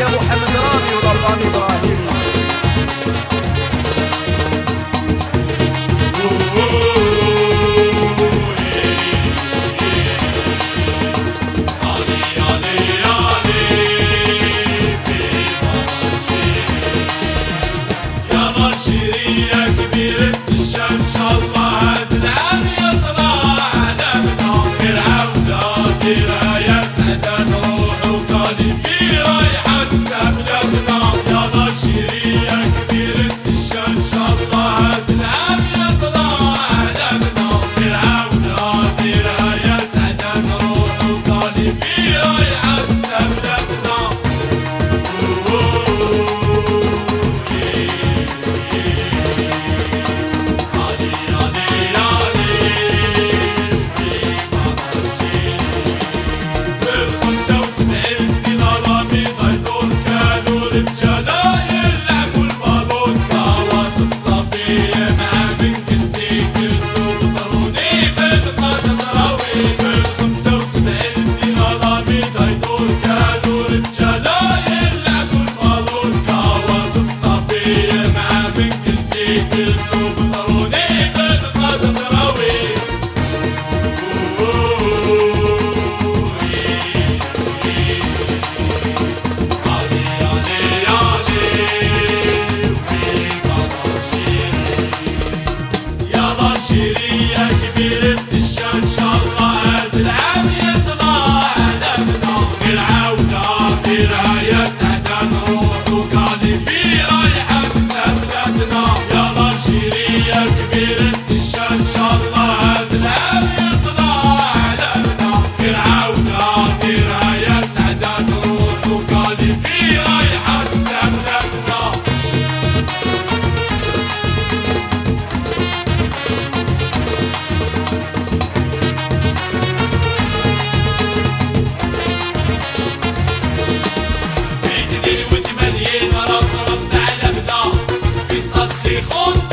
يا محمد رامي بیخون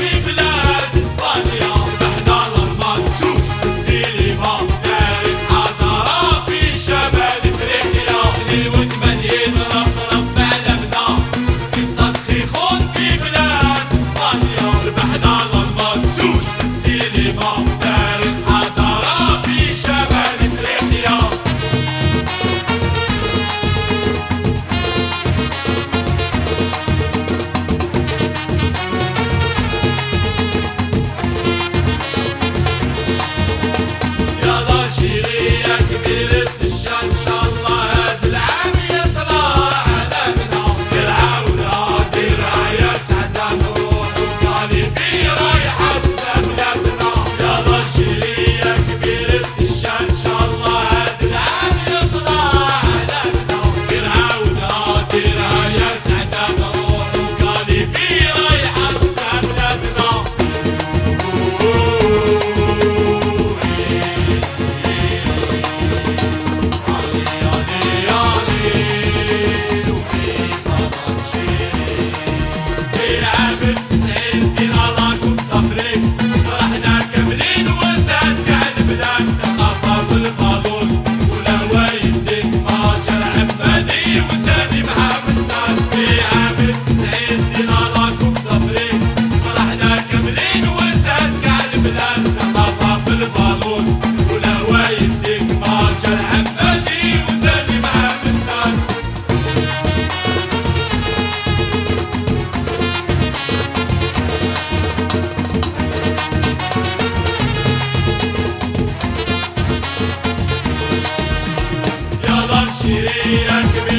Mireia que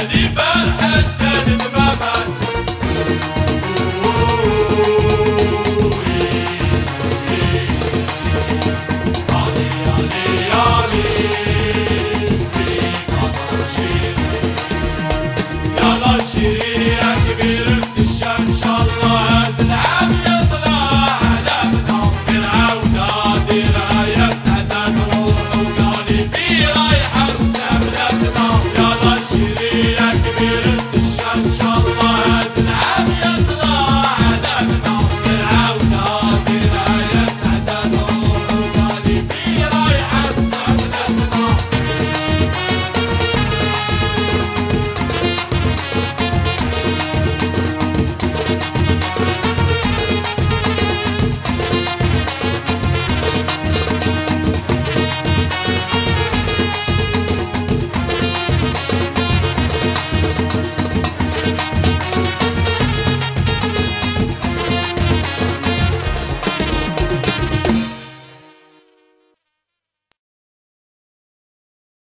Adiba.